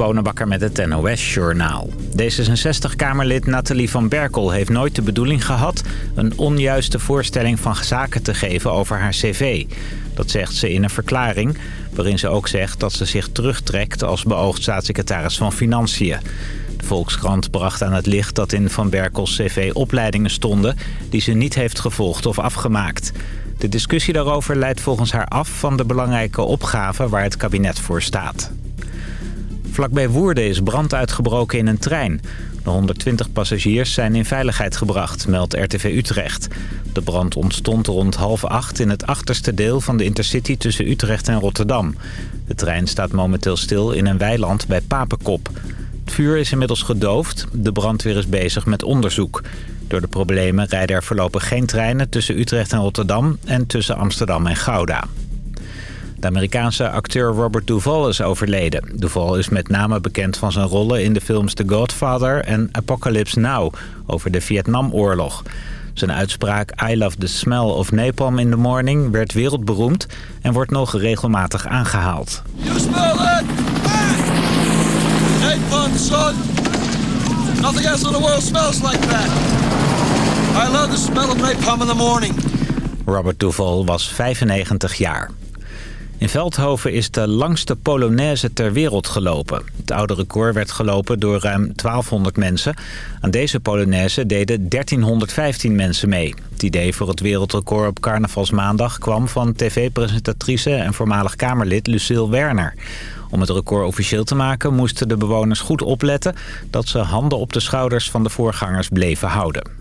Bonenbakker met het NOS Journaal. D66-Kamerlid Nathalie van Berkel heeft nooit de bedoeling gehad... een onjuiste voorstelling van zaken te geven over haar cv. Dat zegt ze in een verklaring, waarin ze ook zegt dat ze zich terugtrekt... als beoogd staatssecretaris van Financiën. De Volkskrant bracht aan het licht dat in Van Berkels cv opleidingen stonden... die ze niet heeft gevolgd of afgemaakt... De discussie daarover leidt volgens haar af van de belangrijke opgave waar het kabinet voor staat. Vlakbij Woerden is brand uitgebroken in een trein. De 120 passagiers zijn in veiligheid gebracht, meldt RTV Utrecht. De brand ontstond rond half acht in het achterste deel van de intercity tussen Utrecht en Rotterdam. De trein staat momenteel stil in een weiland bij Papenkop. Het vuur is inmiddels gedoofd. De brandweer is bezig met onderzoek. Door de problemen rijden er voorlopig geen treinen tussen Utrecht en Rotterdam... en tussen Amsterdam en Gouda. De Amerikaanse acteur Robert Duvall is overleden. Duvall is met name bekend van zijn rollen in de films The Godfather en Apocalypse Now over de Vietnamoorlog. Zijn uitspraak I love the smell of napalm in the morning werd wereldberoemd en wordt nog regelmatig aangehaald. You smell? Napalm, son! Nothing else in the world smells like that. I love the smell of napalm in the morning. Robert Duvall was 95 jaar. In Veldhoven is de langste Polonaise ter wereld gelopen. Het oude record werd gelopen door ruim 1200 mensen. Aan deze Polonaise deden 1315 mensen mee. Het idee voor het wereldrecord op carnavalsmaandag kwam van tv-presentatrice en voormalig Kamerlid Lucille Werner. Om het record officieel te maken moesten de bewoners goed opletten... dat ze handen op de schouders van de voorgangers bleven houden.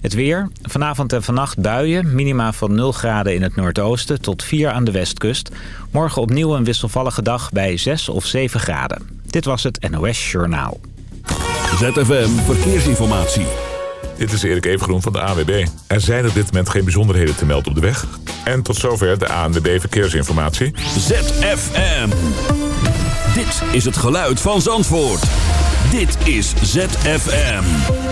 Het weer. Vanavond en vannacht buien. Minima van 0 graden in het noordoosten tot 4 aan de westkust. Morgen opnieuw een wisselvallige dag bij 6 of 7 graden. Dit was het NOS Journaal. ZFM Verkeersinformatie. Dit is Erik Evengroen van de AWB. Er zijn op dit moment geen bijzonderheden te melden op de weg. En tot zover de ANWB Verkeersinformatie. ZFM. Dit is het geluid van Zandvoort. Dit is ZFM.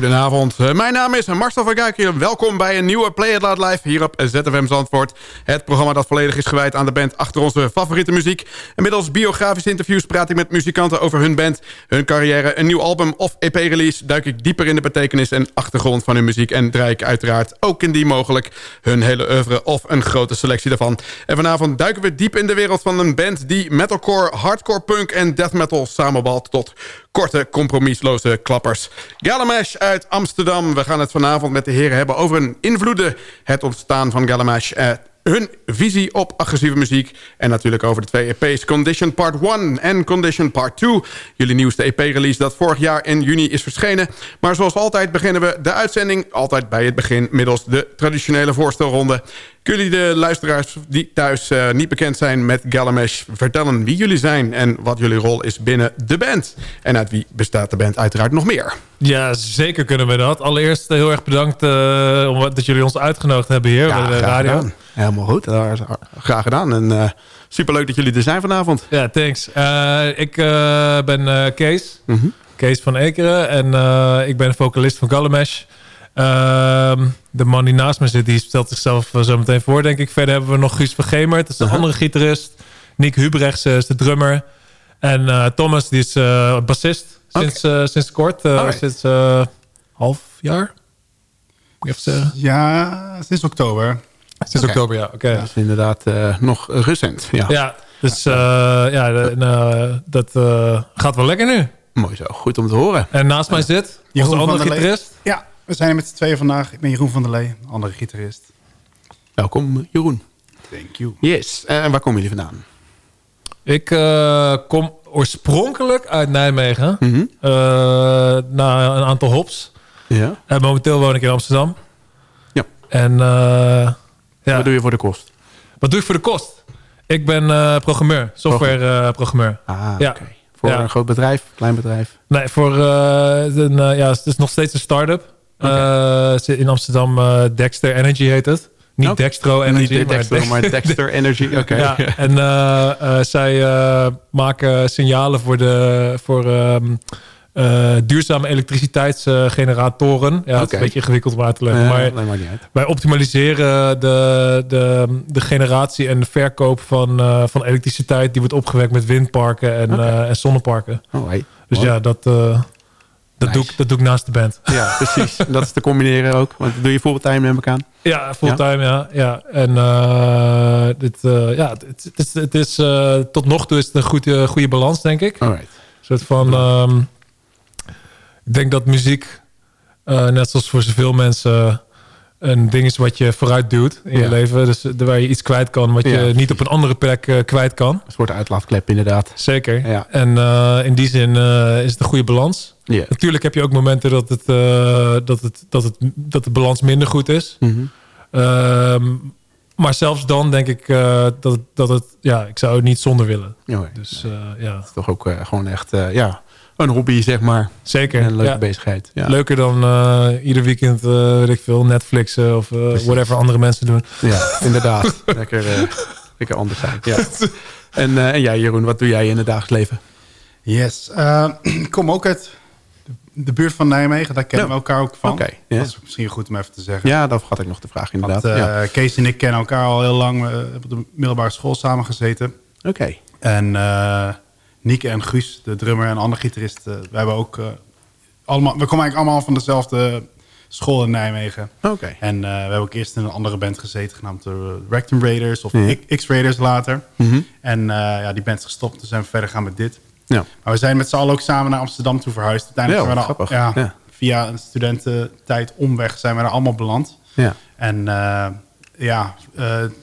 Goedenavond, Eh, mijn naam is Marcel van Kuik. Welkom bij een nieuwe Play It Loud Live hier op ZFM Zandvoort. Het programma dat volledig is gewijd aan de band achter onze favoriete muziek. En middels biografische interviews praat ik met muzikanten over hun band, hun carrière, een nieuw album of EP-release. Duik ik dieper in de betekenis en achtergrond van hun muziek en draai ik uiteraard ook indien mogelijk hun hele oeuvre of een grote selectie daarvan. En vanavond duiken we diep in de wereld van een band die metalcore, hardcore punk en death metal samenbalt tot korte, compromisloze klappers. Galamash uit Amsterdam. We gaan het vanavond met de heren hebben over hun invloeden. Het ontstaan van Galamash. eh, hun visie op agressieve muziek. En natuurlijk over de twee EP's Condition Part 1 en Condition Part 2. Jullie nieuwste EP-release dat vorig jaar in juni is verschenen. Maar zoals altijd beginnen we de uitzending... altijd bij het begin middels de traditionele voorstelronde. Kunnen jullie de luisteraars die thuis eh, niet bekend zijn met Galamesh... vertellen wie jullie zijn en wat jullie rol is binnen de band? En uit wie bestaat de band uiteraard nog meer? Ja, zeker kunnen we dat. Allereerst eh, heel erg bedankt eh, om, dat jullie ons uitgenodigd hebben hier bij de radio. gedaan. Helemaal goed. Graag gedaan. En superleuk dat jullie er zijn vanavond. Ja, thanks. Ik ben Kees. Mhm. Kees van Ekeren. En ik ben de vocalist van Galamesh. Ehm, de man die naast me zit, die stelt zichzelf eh, zo meteen voor, denk ik. Verder hebben we nog Guus van Gemert. Dat is de Uh-huh. andere gitarist. Nick Hubrechts eh, is de drummer. En eh, Thomas, die is eh, bassist. Sinds, sinds kort. Alright. sinds eh, half jaar. Moet ik even zeggen. Ja, sinds oktober. Sinds oktober, ja. Oké. Dat is inderdaad eh, nog recent. Ja. Ja, dus eh, ja, de- nou, dat eh, gaat wel lekker nu. Mooi zo. Goed om te horen. En naast mij zit onze andere gitarist. Ja, we zijn er met z'n tweeën vandaag. Ik ben Jeroen van der Lee, andere gitarist. Welkom Jeroen. Thank you. Yes. Eh, En waar komen jullie vandaan? Ik eh, kom oorspronkelijk uit Nijmegen. Eh, na een aantal hops. Ja. En momenteel woon ik in Amsterdam. Ja. En eh, ja, Wat doe je voor de kost? wat doe ik voor de kost? Ik ben eh, programmeur, software eh, programmeur. Ah, Ja. oké. Voor Ja. een groot bedrijf, klein bedrijf? Nee, voor eh, een, ja, het is nog steeds een start-up. Eh, in Amsterdam eh, Dexter Energy heet het. Niet Oké. Dextro Energy, Niet maar, Dexter, Dex- maar Dexter Energy. Oké. Ja, en eh, zij maken signalen voor, de, voor ehm, eh, duurzame elektriciteitsgeneratoren. ja, het is een beetje ingewikkeld om uit te leggen. Maar maar wij optimaliseren de, de, de generatie en de verkoop van, van elektriciteit... die wordt opgewekt met windparken en, en zonneparken. Oh, hey. Dus ja, dat, dat, Nice. doe ik, dat doe ik naast de band. Ja, precies. Dat is te combineren ook. Want dat doe je fulltime neem ik aan. Ja, fulltime, ja. ja. En eh, dit, eh, ja, het, is, het is eh, tot nog toe is het een goede, goede balans, denk ik. Alright. Een soort van... ehm, ik denk dat muziek, net zoals voor zoveel mensen... een ding is wat je vooruit duwt in Ja. je leven. Dus eh, waar je iets kwijt kan... wat Ja, je niet op een andere plek eh, kwijt kan. Een soort uitlaatklep inderdaad. Zeker. Ja. En eh, in die zin is het een goede balans. Ja. Natuurlijk heb je ook momenten dat, het, dat, het, dat, het, dat de balans minder goed is. Mhm. Ehm, maar zelfs dan denk ik dat, het- dat het... Ja, ik zou het niet zonder willen. Dus ja, Toch ook gewoon echt ja, een hobby, zeg maar. zeker. En een leuke Ja. bezigheid. Ja. Leuker dan eh, ieder weekend, eh weet ik veel, Netflixen of eh, whatever andere mensen doen. Ja, inderdaad. lekker, lekker anders zijn. Ja. En, eh, en jij, Jeroen, wat doe jij in het dagelijks leven? Yes. ik kom ook uit de, de buurt van Nijmegen. Daar kennen we elkaar ook van. Oké, ja. Dat is misschien goed om even te zeggen. Ja, dat had ik nog de vraag inderdaad. Want, eh, ja. Kees en ik kennen elkaar al heel lang. We hebben op de middelbare school samen gezeten. Oké. En eh Nieke en Guus, de drummer en andere gitarist, eh, we hebben ook eh, allemaal, we komen eigenlijk allemaal van dezelfde school in Nijmegen. Oké. En eh, we hebben ook eerst in een andere band gezeten, genaamd de Rectum Raiders of. X-Raiders later. Mhm. En eh, ja, die band is gestopt, toen zijn we verder gaan met dit. Ja. Maar we zijn met z'n allen ook samen naar Amsterdam toe verhuisd. Uiteindelijk Ja, zijn we ja, Ja. via een studententijd omweg zijn we daar allemaal beland. Ja. En ja,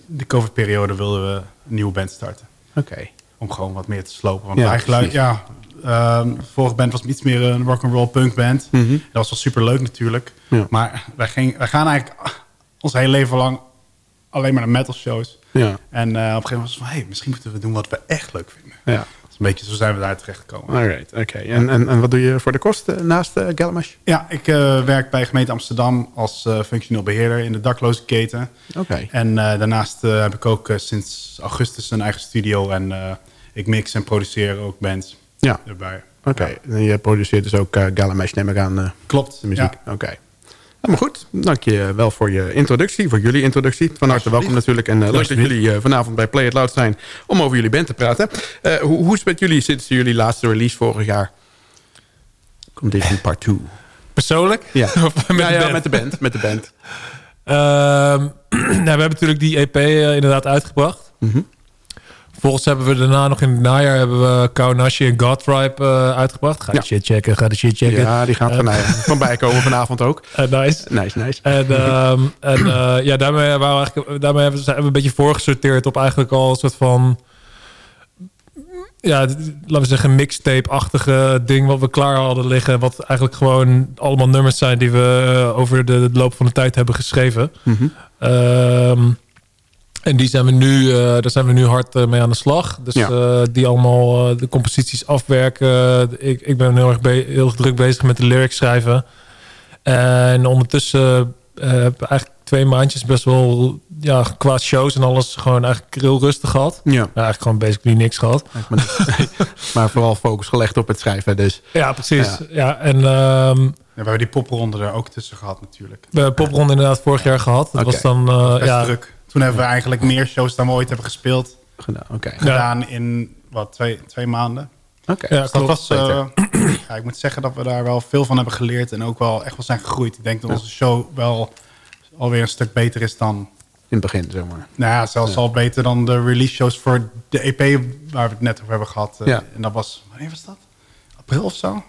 de COVID-periode wilden we een nieuwe band starten. Oké. Om gewoon wat meer te slopen. Want Ja, eigenlijk, ja, ehm, de vorige band was iets meer een rock'n'roll punk band. Mhm. Dat was wel super leuk natuurlijk. Ja. Maar wij, ging, wij gaan eigenlijk ons hele leven lang alleen maar naar metal shows. Ja. En eh, op een gegeven moment was het van, hey, misschien moeten we doen wat we echt leuk vinden. Ja. Is een beetje, zo zijn we daar terecht gekomen. Alright, oké. En, en, en wat doe je voor de kosten naast uh, Galamash? Ja, ik uh, werk bij gemeente Amsterdam als uh, functioneel beheerder in de dakloze keten. Oké. Okay. En uh, daarnaast uh, heb ik ook sinds augustus een eigen studio en ik mix en produceer ook bands ja. erbij. Oké, en je produceert dus ook uh, Galamesh, neem ik aan, uh, Klopt, de muziek. Oké. Maar goed, dank je wel voor je introductie, voor jullie introductie. Van harte welkom natuurlijk. En uh, leuk dat jullie uh, vanavond bij Play It Loud zijn om over jullie band te praten. Uh, hoe, hoe is het met jullie sinds jullie laatste release vorig jaar? Condition Part 2. Persoonlijk? Ja, Of met, ja, ja met de band. Met de band. Ehm, nou, we hebben natuurlijk die EP eh, inderdaad uitgebracht. Mhm. Vervolgens hebben we daarna nog in het najaar hebben we Kaunashi en Godtribe eh uitgebracht. Ga de Ja. shit checken, ga de shit checken. Ja, die gaat van, mij van bijkomen vanavond ook. Eh, nice. Nice, nice. En, ehm, en eh, ja, daarmee, waren we eigenlijk, daarmee hebben we, een beetje voorgesorteerd op eigenlijk al een soort van... Ja, laten we zeggen mixtape-achtige ding wat we klaar hadden liggen. Wat eigenlijk gewoon allemaal nummers zijn die we eh, over de, de loop van de tijd hebben geschreven. Ehm, en die zijn we nu, eh, daar zijn we nu hard eh, mee aan de slag. Dus Ja. eh, die allemaal eh, de composities afwerken. ik, ik ben heel erg, be- heel erg druk bezig met de lyrics schrijven. En ondertussen heb ik eigenlijk twee maandjes best wel ja, qua shows en alles gewoon eigenlijk heel rustig gehad. Ja, Nou, eigenlijk gewoon basically niks gehad. maar, maar vooral focus gelegd op het schrijven. Dus Ja, precies. Ja. Ja. en ehm, Ja, we hebben die popronde er ook tussen gehad natuurlijk. we hebben popronde inderdaad vorig jaar gehad. Dat was dan eh, Best ja, druk. Toen hebben we eigenlijk meer shows dan we ooit hebben gespeeld. gedaan. Oké. Gedaan in, wat, twee, twee maanden. Oké. Ja, Dus dat klopt. was, eh, ja, ik moet zeggen dat we daar wel veel van hebben geleerd. En ook wel echt wel zijn gegroeid. Ik denk dat onze show wel alweer een stuk beter is dan... In het begin, zeg maar. Nou ja, zelfs al beter dan de release shows voor de EP waar we het net over hebben gehad. Eh, Ja. En dat was, wanneer was dat? April of zo?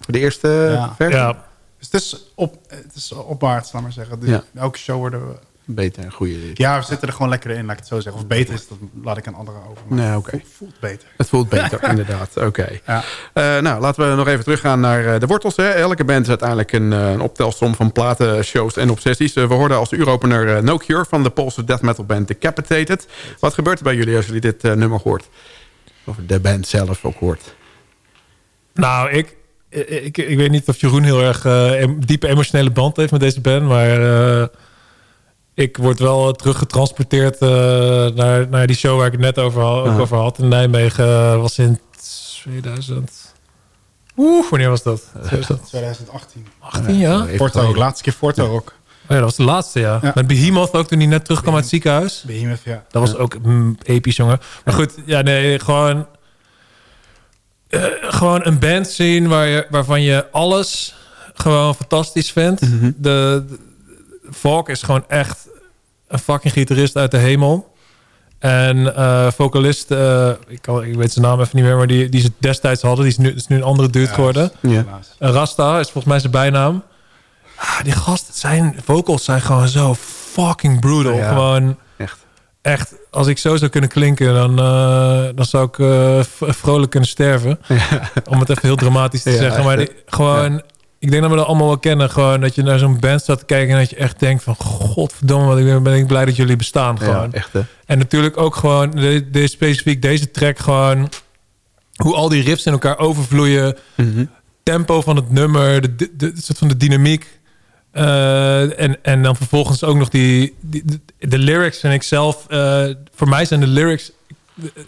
Voor de eerste Ja. versie? ja, Dus het is, op, het is opwaarts, laat maar zeggen. Dus Ja. Elke show worden we... Beter, een goede. Ja, we zitten er gewoon lekker in, laat ik het zo zeggen. Of beter is, dat laat ik aan anderen over. Maar Nee, oké. het voelt beter. Het voelt beter, inderdaad. Oké. Ja. Eh, nou, laten we nog even teruggaan naar eh, de wortels. Hè. Elke band is uiteindelijk een, eh, een optelsom van platen, shows en obsessies. We hoorden als uuropener eh, No Cure van de Poolse death metal band Decapitated. Wat gebeurt er bij jullie als jullie dit eh, nummer hoort? Of de band zelf ook hoort. Nou, ik, ik, ik weet niet of Jeroen heel erg diepe emotionele band heeft met deze band. Maar eh, ik word wel teruggetransporteerd eh, naar, naar die show waar ik het net over, had- ook over had. In Nijmegen eh, was in 2000... Oeh, wanneer was dat? 2018, 2018. ja? Forto, geleden. laatste keer Forto ook. Oh ja, dat was de laatste, ja. Ja. Met Behemoth ook toen hij net terugkwam uit het ziekenhuis. Behemoth, ja. Dat was ook mm, episch, jongen. Maar goed, ja, nee, gewoon... eh, gewoon een band zien waar je, waarvan je alles gewoon fantastisch vindt. Mhm. de, de Valk is gewoon echt een fucking gitarist uit de hemel. En eh vocalist, eh, ik, kan, ik weet zijn naam even niet meer, maar die, die ze destijds hadden, die is nu, is nu een andere dude geworden. Ja. Rasta is volgens mij zijn bijnaam. Ah, die gasten zijn, vocals zijn gewoon zo fucking brutal. Ja. Gewoon Echt. echt, als ik zo zou kunnen klinken, dan, eh, dan zou ik eh, vrolijk kunnen sterven. Om het even heel dramatisch te Ja, zeggen. Maar die, gewoon, ik denk dat we dat allemaal wel kennen. Gewoon dat je naar zo'n band staat te kijken en dat je echt denkt van, godverdomme, wat ik ben, ben ik blij dat jullie bestaan. Ja, Gewoon. echt hè. En natuurlijk ook gewoon, de, de, specifiek deze track gewoon, hoe al die riffs in elkaar overvloeien. Mhm. Tempo van het nummer, de, de, de, soort van de dynamiek. Eh, en, en dan vervolgens ook nog die, die de, de lyrics vind ik zelf. eh, voor mij zijn de lyrics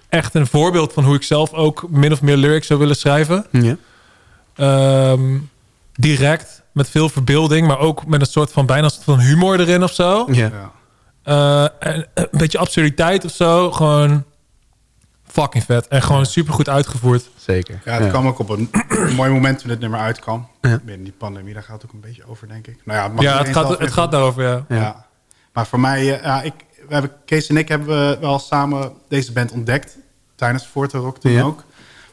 echt een voorbeeld van hoe ik zelf ook min of meer lyrics zou willen schrijven. Ja. Ehm, direct, met veel verbeelding, maar ook met een soort van bijna een soort van humor erin of zo. Ja. Eh, en een beetje absurditeit of zo. Gewoon fucking vet. En gewoon super goed uitgevoerd. Zeker. Ja, het kwam ook op een mooi moment toen dit nummer uitkwam. Ja. Binnen die pandemie, daar gaat het ook een beetje over, denk ik. Nou ja, mag Ja, het gaat, het gaat daarover, ja. Ja. Maar voor mij, eh, ja, ik, we hebben, Kees en ik hebben wel samen deze band ontdekt. Tijdens Forte Rock toen Ja. ook.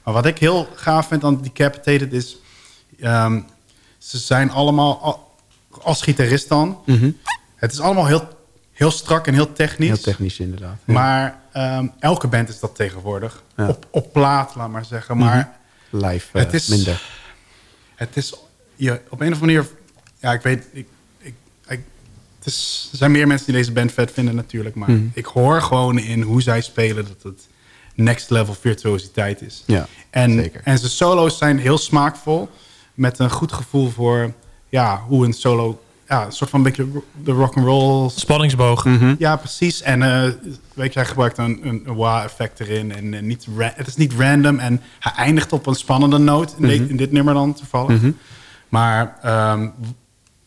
Maar wat ik heel gaaf vind aan Decapitated is... ehm, ze zijn allemaal, al- als gitarist dan... Mhm. Het is allemaal heel, heel strak en heel technisch. Heel technisch inderdaad. Ja. Maar ehm, elke band is dat tegenwoordig. Ja. Op, op plaat, laat maar zeggen. Maar Live eh, Het is- minder. het is je, op een of andere manier... Ja, ik weet... Ik, ik, ik, het is, er zijn meer mensen die deze band vet vinden natuurlijk. Maar Mhm. ik hoor gewoon in hoe zij spelen... dat het next level virtuositeit is. Ja, en, zeker. En zijn solo's zijn heel smaakvol. Met een goed gevoel voor ja, hoe een solo ja, een soort van beetje de rock and roll Spanningsboog. Ja, precies. En eh, weet je, hij gebruikt een, een, een wah-effect erin. En, eh, niet het is niet random. En hij eindigt op een spannende noot. In, dit- in dit nummer dan toevallig. Maar ehm,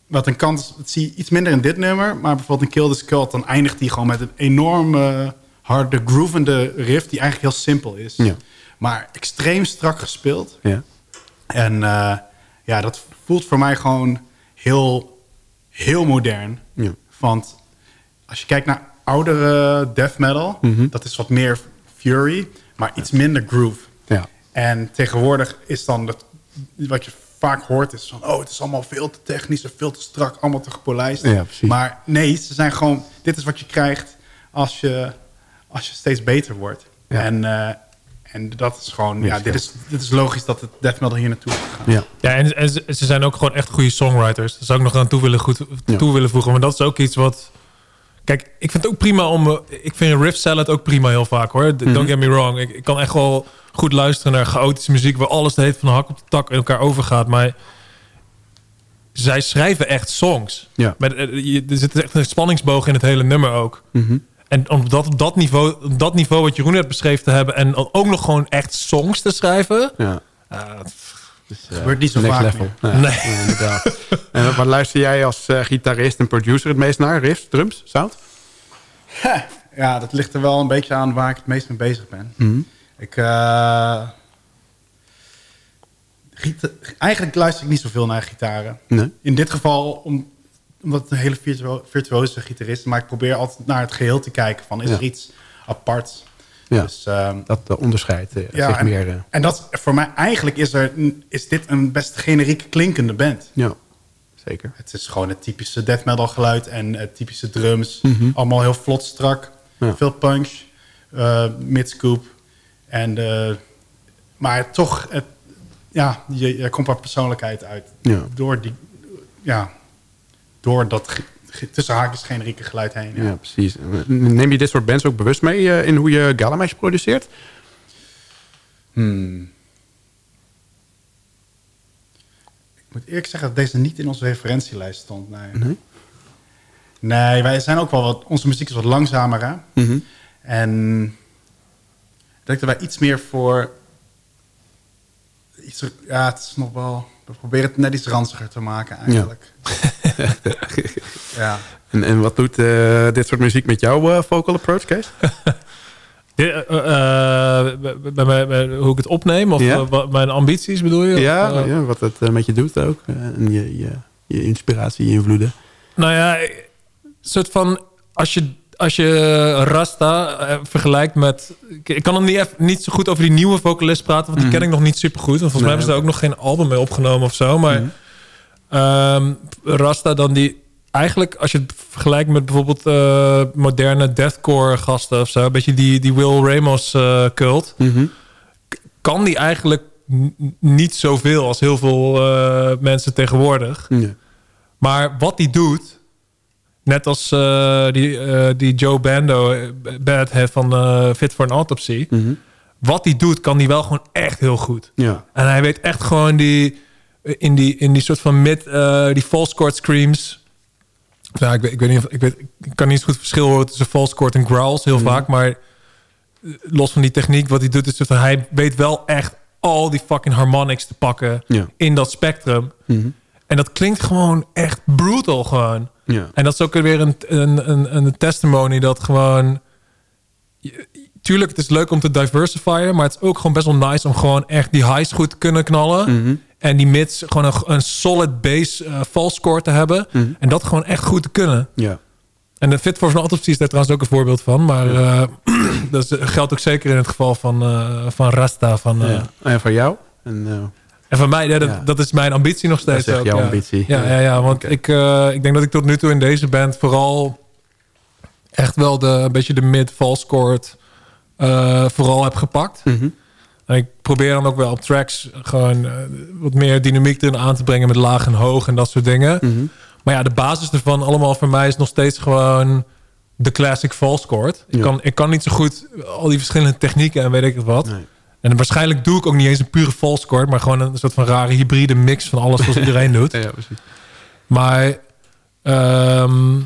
wat een kant is, dat zie je iets minder in dit nummer. Maar bijvoorbeeld in Kill the Skull, dan eindigt hij gewoon met een enorme harde, groovende riff. Die eigenlijk heel simpel is. Ja. Maar extreem strak gespeeld. Ja. En eh, ja, dat voelt voor mij gewoon heel, heel modern. Ja. Want als je kijkt naar oudere death metal, Mhm. dat is wat meer fury, maar iets minder groove. Ja. En tegenwoordig is dan dat, wat je vaak hoort, is van oh, het is allemaal veel te technisch en veel te strak, allemaal te gepolijst. Ja, maar nee, ze zijn gewoon, dit is wat je krijgt als je, als je steeds beter wordt. Ja. En, eh, en dat is gewoon, ja, dit is, dit is logisch dat het death metal hier naartoe is gegaan. Ja. Ja, en, en ze, ze zijn ook gewoon echt goede songwriters. Daar zou ik nog aan toe willen, goed, toe willen voegen. Maar dat is ook iets wat... Kijk, ik vind het ook prima om... Ik vind riff salad ook prima heel vaak, hoor. Don't get me wrong. Ik, ik kan echt wel goed luisteren naar chaotische muziek... waar alles de heet van de hak op de tak in elkaar overgaat. Maar zij schrijven echt songs. Ja. Met, eh, er zit echt een spanningsboog in het hele nummer ook. En om dat op dat niveau, op dat niveau wat Jeroen net beschreven te hebben... en ook nog gewoon echt songs te schrijven... ja. ah, Dus, eh, Gebeurt niet zo vaak level. Nee. inderdaad. en waar luister jij als eh, gitarist en producer het meest naar? Riffs, drums, sound? Ja, dat ligt er wel een beetje aan waar ik het meest mee bezig ben. Ik, eh, gita- eigenlijk luister ik niet zoveel naar gitaren. Nee. In dit geval om, omdat een hele virtuo virtuoze gitarist is. Maar ik probeer altijd naar het geheel te kijken. Van, is Ja. er iets aparts? Ja. Dus, ehm, Dat uh, onderscheidt eh, ja, zich en, meer. eh, en dat voor mij eigenlijk is, er, is dit een best generiek klinkende band. ja, zeker. Het is gewoon het typische death metal geluid en het typische drums. Mhm. Allemaal heel vlot, strak. Ja. Veel punch, mid-scoop. En, maar toch, het, ja, je, je komt er persoonlijkheid uit. Ja. Door, die, ja, door dat tussen haakjes generieke geluid heen. Ja. Ja, precies. Neem je dit soort bands ook bewust mee eh, in hoe je Galamesh produceert? Hmm. Ik moet eerlijk zeggen dat deze niet in onze referentielijst stond. Nee. Nee? Nee, wij zijn ook wel wat. Onze muziek is wat langzamer, hè? Mhm. En ik denk dat wij iets meer voor. Iets, ja, het is nog wel. We proberen het net iets ranziger te maken, eigenlijk. Ja. En, en wat doet eh, dit soort muziek met jouw eh, vocal approach, Kees? Dit, eh, eh, bij- bij- bij- hoe ik het opneem? Of Ja. wat mijn ambities bedoel je? Ja, ja, wat het met je doet ook. en je, je, je inspiratie, je invloeden. Nou ja, een soort van... Als je, als je Rasta vergelijkt met... Ik, ik kan nog niet, even, niet zo goed over die nieuwe vocalist praten... want die ken ik nog niet super goed. Want volgens mij hebben ze daar ook nog geen album mee opgenomen of zo. Maar ehm, Rasta dan die... Eigenlijk, als je het vergelijkt met bijvoorbeeld eh, moderne deathcore gasten of zo... een beetje die, die Will Ramos eh, cult... kan die eigenlijk niet zoveel als heel veel eh, mensen tegenwoordig. Maar wat hij doet, net als die, die Joe Bando, Bad heeft van Fit for an Autopsy. Wat hij doet, kan hij wel gewoon echt heel goed. Ja. En hij weet echt gewoon die, in die, in die soort van mid, eh, die false chord screams. Nou, ik weet, ik weet niet of, ik, weet, ik kan niet zo goed verschil horen tussen false chord en growls heel vaak. Maar eh, los van die techniek, wat hij doet, is dat hij weet wel echt al die fucking harmonics te pakken Ja. in dat spectrum. En dat klinkt gewoon echt brutal gewoon. Ja. En dat is ook weer een, een, een, een testimony dat gewoon... Tuurlijk, het is leuk om te diversifyen, maar het is ook gewoon best wel nice om gewoon echt die highs goed te kunnen knallen. En die mids gewoon een, een solid bass eh false score te hebben. En dat gewoon echt goed te kunnen. Ja. En de Fit for an Autopsy is daar trouwens ook een voorbeeld van. Maar eh, dat is- geldt ook zeker in het geval van, eh, van Rasta. Van, eh, ja. En voor jou? En, eh, en van mij, ja, dat, is mijn ambitie nog steeds. Dat is ook, jouw ja. ambitie. Ja, ja, ja want ik, eh, ik denk dat ik tot nu toe in deze band vooral echt wel de, een beetje de mid-false eh, vooral heb gepakt. Mhm. Ik probeer dan ook wel op tracks gewoon eh, wat meer dynamiek erin aan te brengen met laag en hoog en dat soort dingen. Mhm. Maar ja, de basis ervan allemaal voor mij is nog steeds gewoon de classic false chord. Ik, Ja. kan, ik kan niet zo goed al die verschillende technieken en weet ik wat. Nee. En waarschijnlijk doe ik ook niet eens een pure false chord, maar gewoon een soort van rare hybride mix van alles zoals iedereen doet. Ja, precies. Maar Ehm,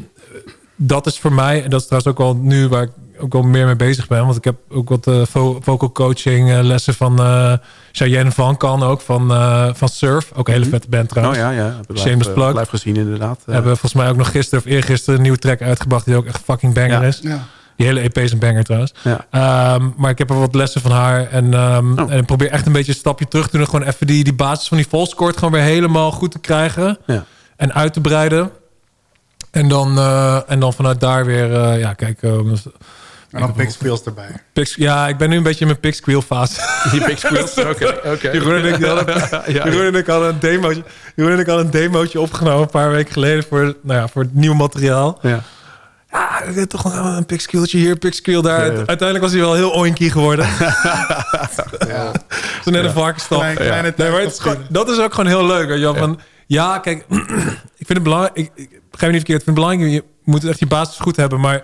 dat is voor mij, en dat is trouwens ook wel nu waar ik ook wel meer mee bezig ben. Want ik heb ook wat eh, vo- vocal coaching eh, lessen van eh Cheyenne Van Kan ook, van, eh, van Surf. Ook een hele vette band Oh trouwens. ja, ja. Shameless live, plug. live gezien inderdaad. Hebben volgens mij ook nog gisteren of eergisteren een nieuwe track uitgebracht... die ook echt fucking banger Ja. is. Ja. Die hele EP is een banger trouwens. Ja. Ehm, maar ik heb er wat lessen van haar. En, ehm, Oh. en ik probeer echt een beetje een stapje terug te doen. Gewoon even die, die basis van die volscoort gewoon weer helemaal goed te krijgen. Ja. En uit te breiden. En dan, eh, en dan vanuit daar weer, eh, ja, kijk. eh, En dan Big Squeals erbij. Pix, ja, ik ben nu een beetje in mijn Pix Squeal fase. Die big squeals. Oké. Jeroen en ik hadden, Ja, Jeroen en ik hadden een demootje. Jeroen en ik hadden een demootje opgenomen een paar weken geleden voor, nou ja, voor het nieuwe materiaal. Ja. Ja, toch een pixqueeltje hier, pixqueel daar. Ja, ja. Uiteindelijk was hij wel heel oinky geworden. Ja. Toen net een kleine Nee, maar het is dat is ook gewoon heel leuk. je Van, ja, kijk, ik vind het belangrijk. Ik, ik begrijp me niet verkeerd. Ik vind het belangrijk. Je moet echt je basis goed hebben. Maar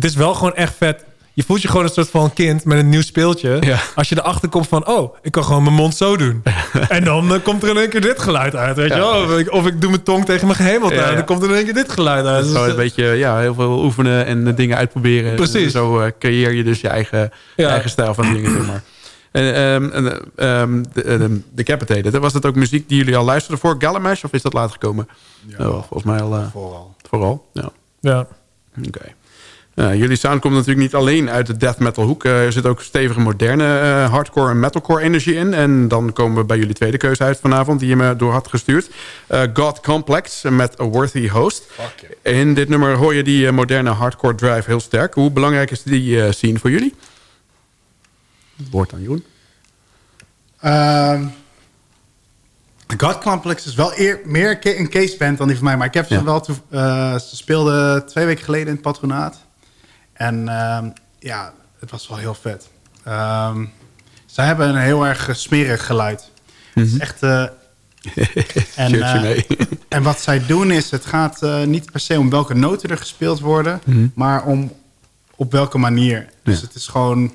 het is wel gewoon echt vet. Je voelt je gewoon een soort van kind met een nieuw speeltje. Ja. Als je erachter komt van, oh, ik kan gewoon mijn mond zo doen. en dan eh, komt er in één keer dit geluid uit. Weet je Ja. wel? Of, ik, of ik doe mijn tong tegen mijn gehemelte Ja, aan. ja. En dan komt er in één keer dit geluid uit. Dus, Gewoon een beetje ja, heel veel oefenen en eh, dingen uitproberen. Precies. En zo eh, creëer je dus je eigen, je Ja. eigen stijl van dingen, zeg maar. En, ehm, ehm, de, Decapitated, was dat ook muziek die jullie al luisterden voor Gallamash? Of is dat later gekomen? Oh, volgens mij al Vooral. vooral. Ja. ja. Oké. Jullie sound komt natuurlijk niet alleen uit de death metal hoek. Eh, er zit ook stevige moderne eh, hardcore en metalcore energie in. En dan komen we bij jullie tweede keuze uit vanavond... die je me door had gestuurd. Eh, God Complex met A Worthy Host. In dit nummer hoor je die moderne hardcore drive heel sterk. Hoe belangrijk is die scene voor jullie? Woord aan Jeroen. Ehm God Complex is wel eer, meer een case band dan die van mij. Maar ik heb ze Ja. wel... toe- eh, ze speelden twee weken geleden in het patronaat. En ehm, ja, het was wel heel vet. Ehm zij hebben een heel erg smerig geluid. Het is echt... eh, en, eh, en wat zij doen is, het gaat eh, niet per se om welke noten er gespeeld worden, maar om op welke manier. Dus Ja. het is gewoon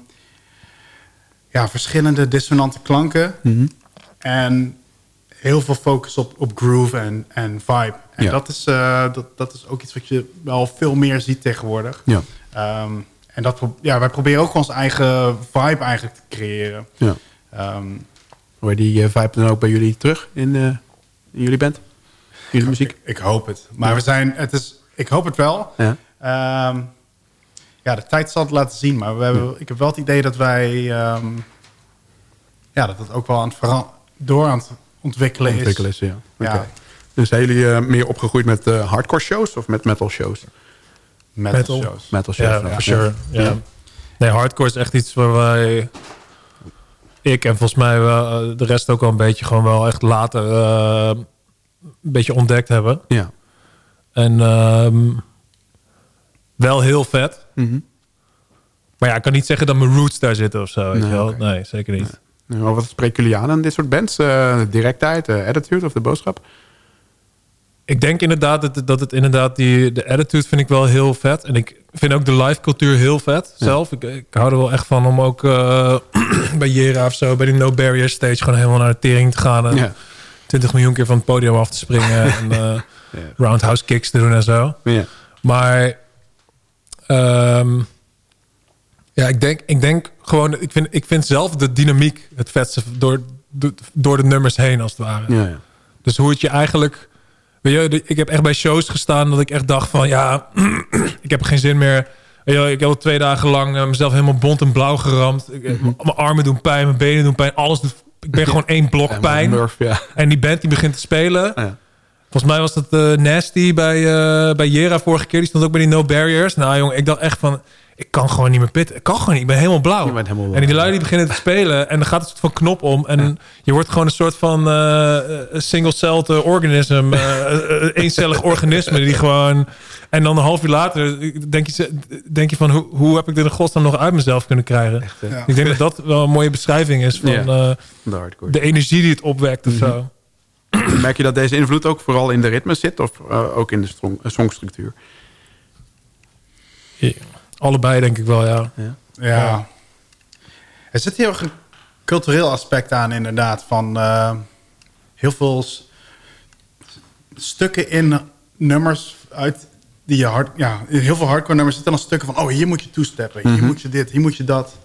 ja, verschillende dissonante klanken en heel veel focus op, op groove en, en vibe. En Ja. dat, is, dat, dat is ook iets wat je wel veel meer ziet tegenwoordig. Ja. Ehm, en dat, ja, wij proberen ook onze eigen vibe eigenlijk te creëren. ja. Ehm, Hoor je die eh, vibe dan ook bij jullie terug in, eh, in jullie band? Jullie muziek? Ik, ik hoop het. Maar we zijn, het is, ik hoop het wel. Ja. Ehm, ja, de tijd zal het laten zien. Maar we hebben, ik heb wel het idee dat wij... ehm, ja, dat het ook wel aan het door aan het ontwikkelen, Ontwikkelen is. is, ja. Ja. Dus zijn jullie eh, meer opgegroeid met eh, hardcore shows of met metal shows? Metal, Metal. shows. Metal shows. Ja, nou, for sure. Ja. Nee, hardcore is echt iets waar wij... Ik en volgens mij wel, eh, de rest ook wel een beetje gewoon wel echt later eh, een beetje ontdekt hebben. Ja. En ehm, wel heel vet. Mhm. Maar ja, ik kan niet zeggen dat mijn roots daar zitten of zo. Weet Nee, je wel? Nee, zeker niet. Maar wat spreken jullie aan aan dit soort bands? Eh, directheid, de attitude of de boodschap? Ik denk inderdaad dat, het- dat het inderdaad die de attitude vind ik wel heel vet. En ik vind ook de live cultuur heel vet zelf. Ik, ik hou er wel echt van om ook eh, bij Jera of zo, bij die No Barrier stage gewoon helemaal naar de tering te gaan. En Ja. 20 miljoen keer van het podium af te springen en eh, roundhouse kicks te doen en zo. Ja. Maar ehm, ja, ik denk, ik denk gewoon, ik vind, ik vind zelf de dynamiek het vetste door, door- de nummers heen als het ware. Ja, ja. Dus hoe het je eigenlijk... Weet je, de- ik heb echt bij shows gestaan dat ik echt dacht van... ja, ik heb geen zin meer. Weet je, ik heb al twee dagen lang eh, mezelf helemaal bont en blauw geramd. Ik- Mhm. Mijn armen doen pijn, mijn benen doen pijn. Alles doet, ik ben gewoon één blok pijn. Ja. En die band die begint te spelen. Ja. Volgens mij was dat eh, Nasty bij, eh bij Jera vorige keer. Die stond ook bij die No Barriers. Nou jongen, ik dacht echt van... Ik kan gewoon niet meer pitten. Ik kan gewoon niet. Ik ben helemaal blauw. Je bent helemaal blauw. En die lui die beginnen te spelen. En dan gaat het soort van knop om. En je wordt gewoon een soort van eh, single-celled eh, organism. eh, eencellig organisme. Die gewoon... En dan een half uur later denk je, denk je van... Hoe, hoe heb ik dit in godsnaam nog uit mezelf kunnen krijgen? Ja. Ik denk dat dat wel een mooie beschrijving is van Ja. eh, De hardcore. de energie die het opwekt of zo. Merk je dat deze invloed ook vooral in de ritme zit? Of ook in de songstructuur? Allebei denk ik wel, ja. Ja. Er zit heel erg een cultureel aspect aan, inderdaad. Van eh, heel veel stukken in nummers uit die je hard, ja, in heel veel hardcore nummers zitten dan stukken van, oh hier moet je toesteppen, hier Mhm. moet je dit, hier moet je dat.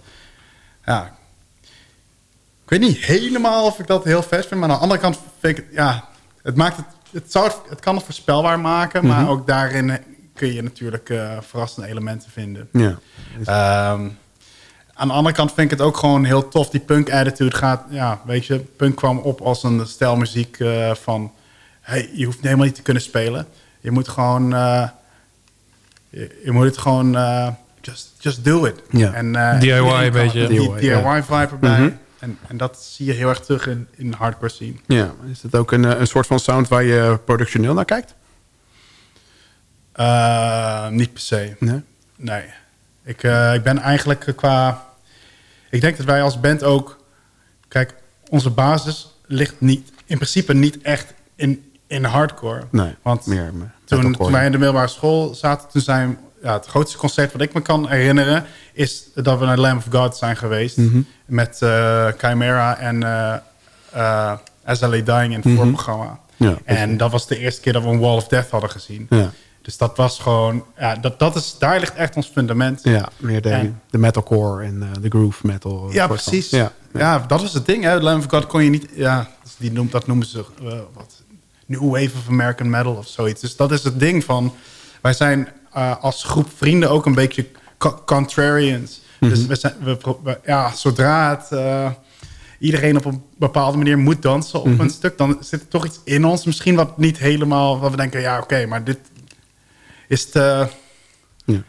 Ja, ik weet niet helemaal of ik dat heel vet vind, maar aan de andere kant vind ik, het- ja, het maakt het, het zou, het- kan het voorspelbaar maken, maar Mhm. ook daarin kun je natuurlijk eh, verrassende elementen vinden. Ja. Ehm, aan de andere kant vind ik het ook gewoon heel tof. Die punk attitude gaat, ja, weet je, punk kwam op als een stijl muziek eh, van, hey, je hoeft helemaal niet te kunnen spelen. Je moet gewoon, eh, je, je moet het gewoon, eh, just, just do it. Ja. En, eh, DIY een beetje. Die DIY, ja. DIY vibe erbij. Mhm. en, en dat zie je heel erg terug in, in de hardcore scene. Ja, is het ook een, een soort van sound waar je productioneel naar kijkt? Eh, niet per se. Nee. Nee. Ik, eh, ik ben eigenlijk eh, qua... Ik denk dat wij als band ook... Kijk, onze basis ligt niet, in principe niet echt in, in hardcore. Nee, Want meer toen, toen wij in de middelbare school zaten... Toen zijn, ja, het grootste concert wat ik me kan herinneren... is dat we naar Lamb of God zijn geweest. Mhm. Met Chimera en Lay Dying in het Mhm. voorprogramma. Ja, en dat was de eerste keer dat we een Wall of Death hadden gezien. Ja. Dus dat was gewoon... Ja, dat, dat is, daar ligt echt ons fundament. Ja, meer de, En- de metalcore en eh, de groove metal. eh, Ja, precies. Ja. Ja. dat was het ding. Hè. Lamb of God kon je niet... Ja, die noemt, dat noemen ze... eh, wat, New Wave of American Metal of zoiets. Dus dat is het ding van... Wij zijn als groep vrienden ook een beetje co- contrarians. Dus we zijn, we, ja, zodra het... iedereen op een bepaalde manier moet dansen op een stuk... dan zit er toch iets in ons. Misschien wat niet helemaal... Wat we denken, ja, oké, maar dit is te... Ja.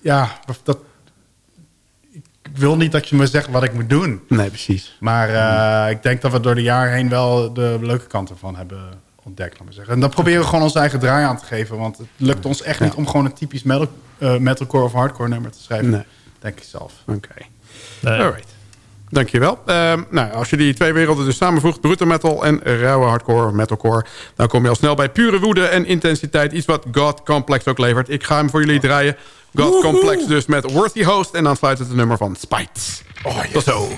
Ja, dat, ik wil niet dat je me zegt wat ik moet doen. Nee, precies. Maar eh, ik denk dat we door de jaren heen wel de leuke kanten van hebben ontdekt. Laat maar zeggen. En dan proberen we gewoon onze eigen draai aan te geven. Want het lukt ons echt niet om gewoon een typisch metal, eh, metalcore of hardcore nummer te schrijven. Nee. Denk ik zelf. Oké. Nee. Alright. Dankjewel. Ehm nou, als je die twee werelden dus samenvoegt, brute metal en rauwe hardcore, metalcore, dan kom je al snel bij pure woede en intensiteit. Iets wat God Complex ook levert. Ik ga hem voor jullie draaien. God Complex dus met Worthy Host en dan sluit het de nummer van Spite. Oh, Tot zo.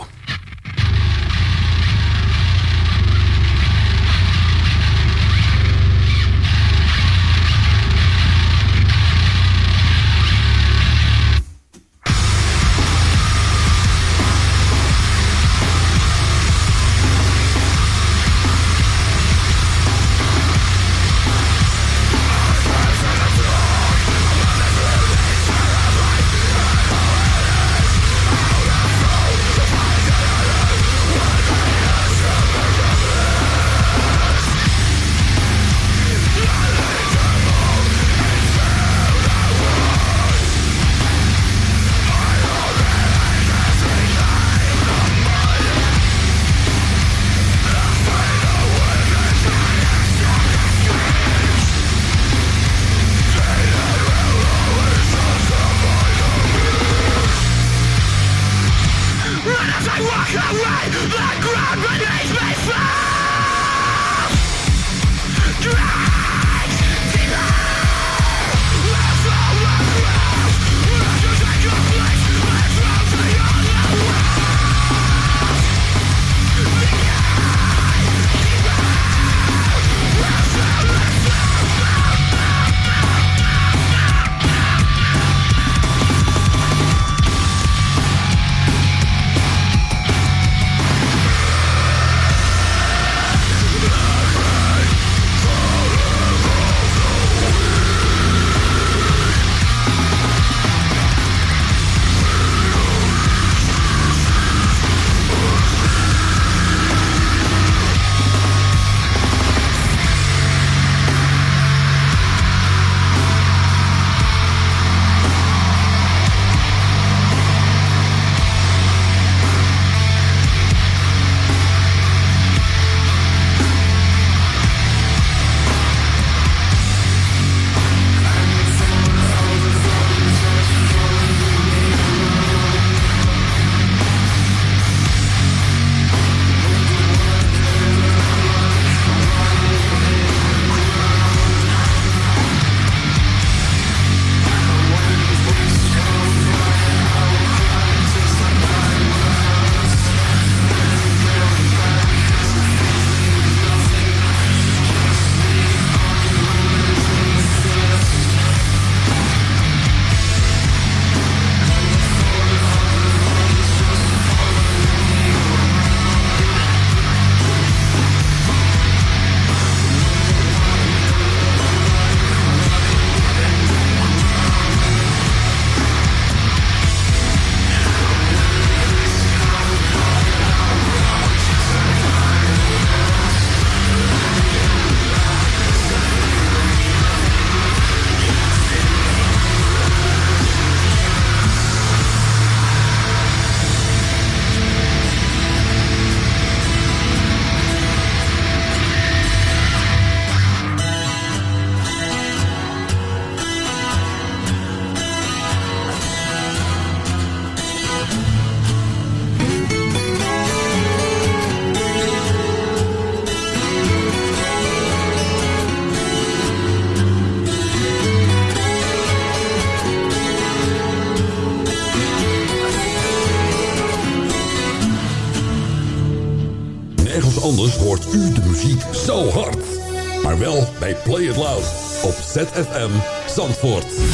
ZFM Zandvoort.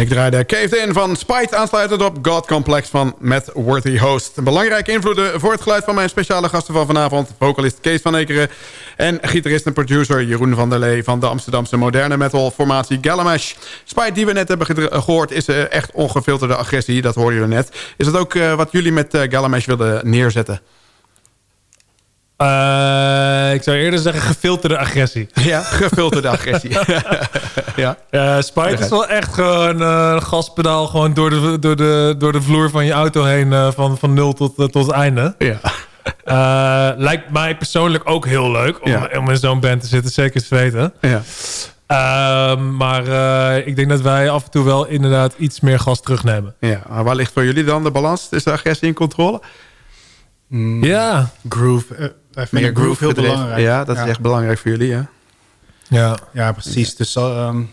Ik draaide Caved In van Spite aansluitend op God Complex van Matt Worthy Host. Belangrijke invloeden voor het geluid van mijn speciale gasten van vanavond. Vocalist Kees van Ekeren en gitarist en producer Jeroen van der Lee... van de Amsterdamse moderne metal formatie. Spite die we net hebben gehoord is uh, echt ongefilterde agressie. Dat hoorden jullie net. Is dat ook uh, wat jullie met Gallamash wilden neerzetten? Uh, ik zou eerder zeggen gefilterde agressie. Ja, gefilterde agressie. ja. Uh, Spite is wel echt gewoon uh, een gaspedaal gewoon door de, door, de, door de vloer van je auto heen van, van nul tot, tot het einde. Ja. lijkt mij persoonlijk ook heel leuk om, ja. om in zo'n band te zitten, zeker te weten. Ja. Ehm, maar ik denk dat wij af en toe wel inderdaad iets meer gas terugnemen. Ja, maar waar ligt voor jullie dan de balans tussen agressie en controle? Mm. Ja. Groove. Wij vinden Meer groove heel belangrijk. Ja, dat is echt belangrijk voor jullie, ja. Ja, ja precies. Dus um,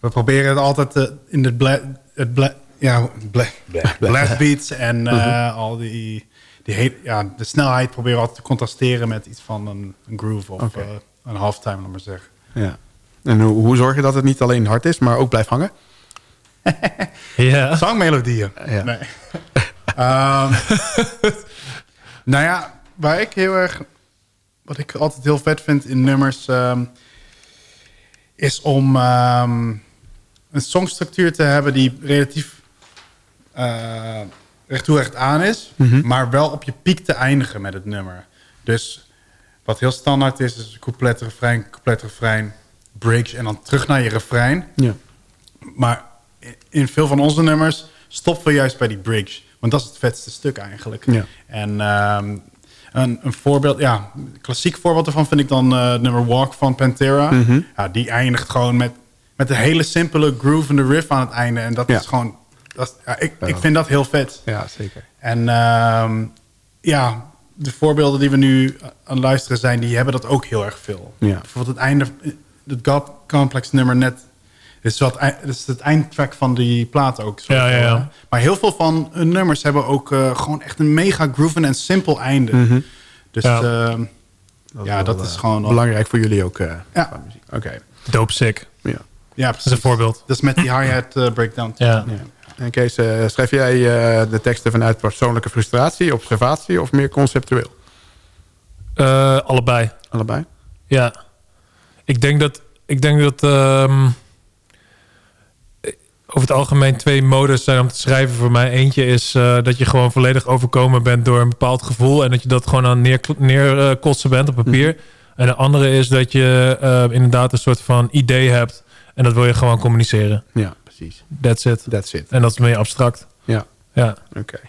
we proberen het altijd uh, in het, bla het bla ja, bla blast beats en uh, uh-huh. al die, die ja, de snelheid proberen we altijd te contrasteren met iets van een, een groove of okay. uh, een halftime, laat maar zeggen. Ja. En hoe, hoe zorg je dat het niet alleen hard is, maar ook blijft hangen? ja. Zangmelodieën. Ja. Nee. um, nou ja, waar ik heel erg... Wat ik altijd heel vet vind in nummers... Um, is om um, een songstructuur te hebben die relatief uh, recht toe recht aan is. Mhm. Mm -hmm. Maar wel op je piek te eindigen met het nummer. Dus wat heel standaard is, is couplet, refrein, couplet, refrein, bridge en dan terug naar je refrein. Ja. Maar in veel van onze nummers stoppen we juist bij die bridge. Want dat is het vetste stuk eigenlijk. Ja. En um, Een, een voorbeeld, ja, een klassiek voorbeeld ervan vind ik dan eh, het nummer Walk van Pantera. Mhm. ja, die eindigt gewoon met, met een hele simpele groove en de riff aan het einde. En dat Ja. is gewoon, dat ja, ik, ik vind dat heel vet. Ja, zeker. En ehm, ja, de voorbeelden die we nu aan het luisteren zijn, die hebben dat ook heel erg veel. Ja. Bijvoorbeeld het einde, het God Complex nummer net, is, wat, dat is het eindtrack van die plaat ook. soort Ja, ja, ja. Maar heel veel van hun nummers hebben ook eh, gewoon echt een mega groove en simpel einde. Mhm. Dus Ja. ehm, ja, wel, dat is eh, gewoon... Belangrijk voor jullie ook. eh, Ja. qua muziek. Oké. Dope sick. Ja. Ja, Dat is een voorbeeld. Dat is met die hi-hat eh, breakdown. Ja. En Kees, schrijf jij de teksten vanuit persoonlijke frustratie, observatie of meer conceptueel? Eh, allebei. Allebei? Ja. Ik denk dat... Ik denk dat... ehm, over het algemeen twee modes zijn om te schrijven voor mij. Eentje is eh, dat je gewoon volledig overkomen bent door een bepaald gevoel... en dat je dat gewoon aan neer, neerkotsen bent op papier. En de andere is dat je eh, inderdaad een soort van idee hebt... en dat wil je gewoon communiceren. Ja, precies. That's it. That's it. En dat is meer abstract. Ja. Ja. Oké.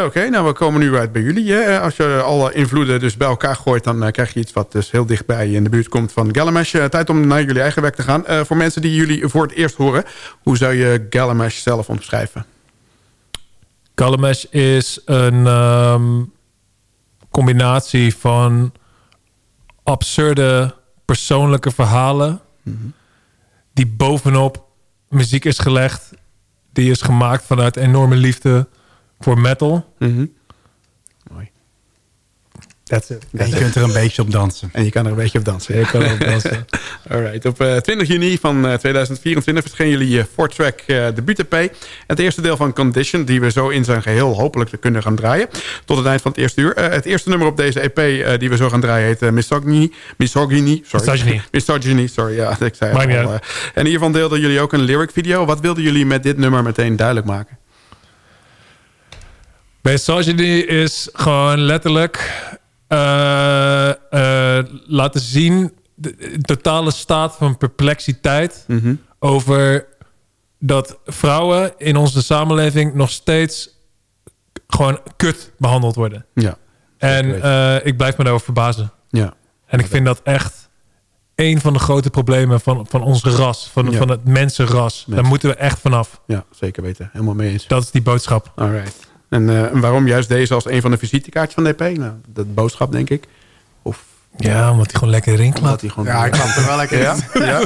Oké, nou we komen nu uit bij jullie. Hè? Eh, Als je alle invloeden dus bij elkaar gooit... dan eh, krijg je iets wat dus heel dichtbij in de buurt komt van Gallamash. Eh, tijd om naar jullie eigen werk te gaan. Eh, voor mensen die jullie voor het eerst horen... hoe zou je Gallamash zelf omschrijven? Gallamash is een ehm, combinatie van absurde persoonlijke verhalen... die bovenop muziek is gelegd. Die is gemaakt vanuit enorme liefde voor metal. Mhm. Mooi. That's it. En je kunt er een beetje op dansen. En je kan er een beetje op dansen. Ik kan erop dansen. Alright. Op eh, 20 juni van eh, 2024 verscheen jullie je 4-track eh debuut-EP. Het eerste deel van Condition, die we zo in zijn geheel hopelijk te kunnen gaan draaien. Tot het eind van het eerste uur. Eh, het eerste nummer op deze EP eh, die we zo gaan draaien heet eh, Misogyny. Misogyny, sorry. Misogyny. Misogyny, sorry. Ja, ik zei het al. eh. En hiervan deelden jullie ook een lyric video. Wat wilden jullie met dit nummer meteen duidelijk maken? Misogyny is gewoon letterlijk eh, eh, laten zien de, de totale staat van perplexiteit Mhm. over dat vrouwen in onze samenleving nog steeds gewoon kut behandeld worden. Ja. En eh, ik blijf me daarover verbazen. Ja. En ik vind dat echt een van de grote problemen van, van ons ras, van, Ja. van het mensenras. Daar moeten we echt vanaf. Ja, zeker weten. Helemaal mee eens. Dat is die boodschap. Alright. En eh, waarom juist deze als een van de visitekaartjes van de EP? Nou, dat boodschap denk ik. Of Ja, omdat hij gewoon lekker erin klapt. hij gewoon... Ja, ik klap er wel lekker Ja? in. ja?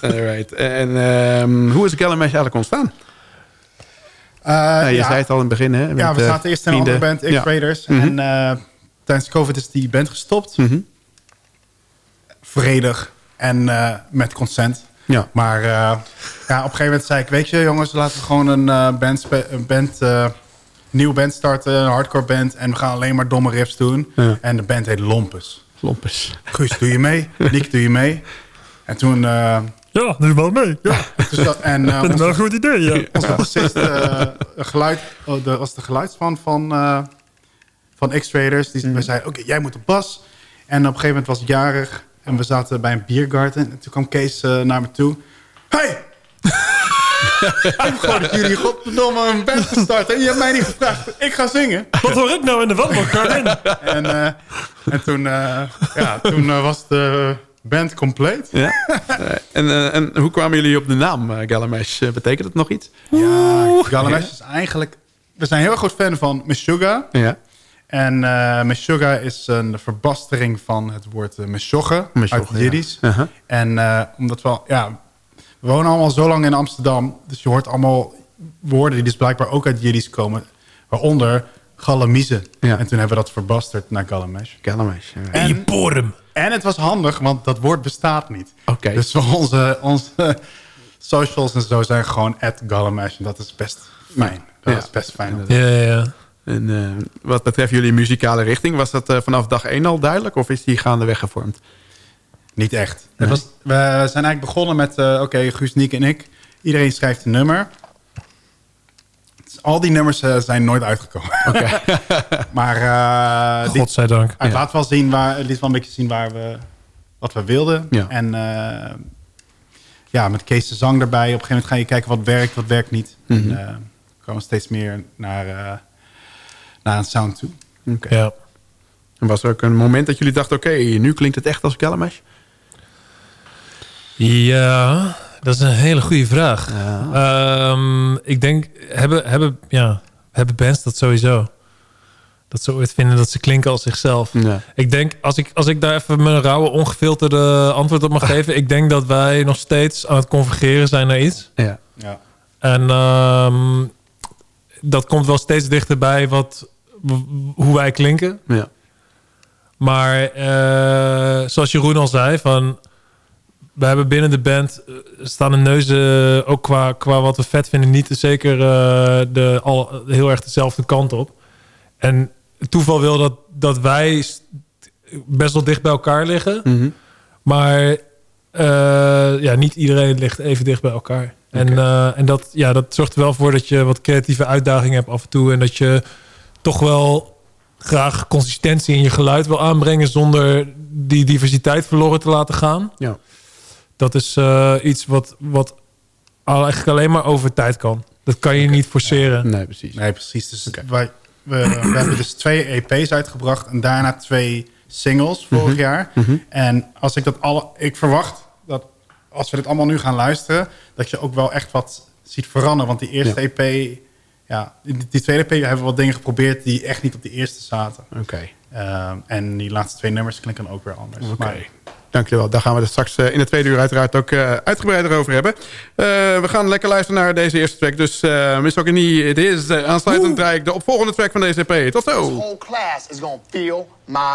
Alright. En ehm, hoe is Gallamash eigenlijk ontstaan? Eh, Nou, je ja. zei het al in het begin, hè? met, Ja, we eh, zaten eerst in een andere band, Ja. X-Raiders. Mhm. En eh, tijdens COVID is die band gestopt. Mhm. Vredig en eh, met consent. Ja. Maar eh, ja, op een gegeven moment zei ik... weet je jongens, laten we gewoon een uh, band, een band eh, nieuwe band starten. Een hardcore band. En we gaan alleen maar domme riffs doen. Ja. En de band heet Lompus. Lompes. Guus, doe je mee? Nick, doe je mee? En toen... eh, Ja, doe wel mee. Ja, zat- en, eh, onze- een goed idee. Ja. onze bassist, eh, geluid, oh, de, was de geluidsman van, eh, van X-Traders. Die we zeiden, oké, jij moet op bas. En op een gegeven moment was ik jarig. En we zaten bij een biergarten. En toen kwam Kees eh, naar me toe. Hey! ik heb gehoord dat jullie godverdomme een band gestart. En je hebt mij niet gevraagd. Ik ga zingen. Wat hoor ik nou in de wandelkamer? En, eh, en toen, eh, ja, toen was de band compleet. Ja. En, eh, en hoe kwamen jullie op de naam uh, Gallamash? Uh, betekent het nog iets? Ja, Gallamash is eigenlijk... We zijn heel groot fan van Meshuggah. Ja. En uh, Meshuggah is een verbastering van het woord uh, Meshogge uit het Jiddisch. Ja. Uh -huh. En uh, omdat we, ja, we wonen allemaal zo lang in Amsterdam. Dus je hoort allemaal woorden die dus blijkbaar ook uit Jiddisch komen. Waaronder Galamize. Ja. En toen hebben we dat verbasterd naar. Gallamash. Ja. En je porum. En het was handig, want dat woord bestaat niet. Oké. Okay. Dus onze, onze socials en zo zijn gewoon at. En dat is best fijn. Dat ja. is best fijn. Ja, ja, ja. En uh, wat betreft jullie muzikale richting, was dat uh, vanaf dag één al duidelijk? Of is die gaandeweg gevormd? Niet echt. Nee. Was, we zijn eigenlijk begonnen met, uh, oké, okay, Guus, Niek en ik. Iedereen schrijft een nummer. Dus al die nummers uh, zijn nooit uitgekomen. Okay. maar uh, Godzijdank. Het ja. laat wel zien waar, het liet wel een beetje zien waar we, wat we wilden. Ja. En uh, ja, met Kees de zang erbij. Op een gegeven moment ga je kijken wat werkt, wat werkt niet. Mm -hmm. En, komen steeds meer naar, naar een sound toe. Oké. Ja. En was er ook een moment dat jullie dachten... oké, nu klinkt het echt als Gallamash? Ja, dat is een hele goede vraag. Ehm, ik denk, hebben, hebben, ja, hebben bands dat sowieso? Dat ze ooit vinden dat ze klinken als zichzelf. Ja. Ik denk, als ik, als ik daar even mijn rauwe, ongefilterde antwoord op mag geven... ik denk dat wij nog steeds aan het convergeren zijn naar iets. Ja. Ja. En ehm, dat komt wel steeds dichterbij wat, hoe wij klinken. Ja. Maar eh, zoals Jeroen al zei, van, we hebben binnen de band eh, staan de neuzen ook qua, qua wat we vet vinden niet zeker eh, de, al, heel erg dezelfde kant op. En het toeval wil dat, dat wij st- best wel dicht bij elkaar liggen. Mhm. Maar ja, niet iedereen ligt even dicht bij elkaar. En, en dat, ja, dat zorgt er wel voor dat je wat creatieve uitdagingen hebt af en toe. En dat je toch wel graag consistentie in je geluid wil aanbrengen... zonder die diversiteit verloren te laten gaan. Ja. Dat is eh, iets wat, wat al eigenlijk alleen maar over tijd kan. Dat kan je niet forceren. Nee, precies. Nee, precies. Dus wij, we, we hebben dus twee EP's uitgebracht en daarna twee singles vorig Mhm. jaar. Mhm. En als ik dat alle, ik verwacht dat als we dit allemaal nu gaan luisteren, dat je ook wel echt wat ziet veranderen. Want die eerste Ja. EP, ja, die, die tweede EP hebben we wat dingen geprobeerd die echt niet op die eerste zaten. Oké. Ehm, en die laatste twee nummers klinken ook weer anders. Oké. Dankjewel. Daar gaan we het straks eh, in de tweede uur uiteraard ook eh, uitgebreider over hebben. Eh, we gaan lekker luisteren naar deze eerste track. Dus uh, Miss Ogni, het is aansluitend draai ik de opvolgende track van deze EP. Tot zo! whole class is gonna feel my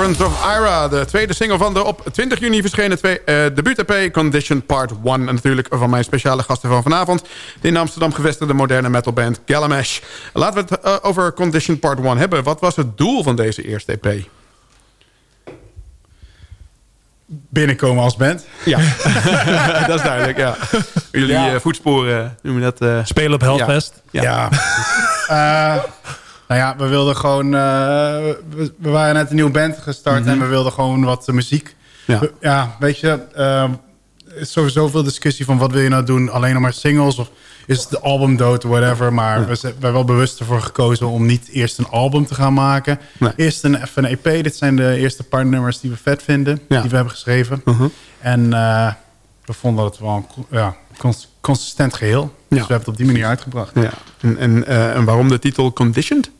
Servants of Ira, de tweede single van de op 20 juni verschenen twee, uh, debuut-EP Condition Part 1. En natuurlijk van mijn speciale gasten van vanavond. De in Amsterdam gevestigde moderne metalband Gallamash. Laten we het uh, over Condition Part 1 hebben. Wat was het doel van deze eerste EP? Binnenkomen als band. Ja, dat is duidelijk, ja. Jullie ja. Uh, voetsporen, noemen dat... Uh, Spelen op Hellfest. Ja. ja. ja. Nou ja, we wilden gewoon... Uh, we, we, waren net een nieuwe band gestart mm -hmm. en we wilden gewoon wat uh, muziek. Ja. We, ja, weet je... Uh, er is sowieso veel discussie van wat wil je nou doen? Alleen nog maar singles of is het de album dood, whatever. Maar ja. we hebben wel bewust ervoor gekozen om niet eerst een album te gaan maken. Nee. Eerst een, even een EP. Dit zijn de eerste paar nummers die we vet vinden. Ja. Die we hebben geschreven. Uh -huh. En we vonden dat het wel een ja, consistent geheel. Dus we hebben het op die manier uitgebracht. Ja. En, en, en waarom de titel Conditioned?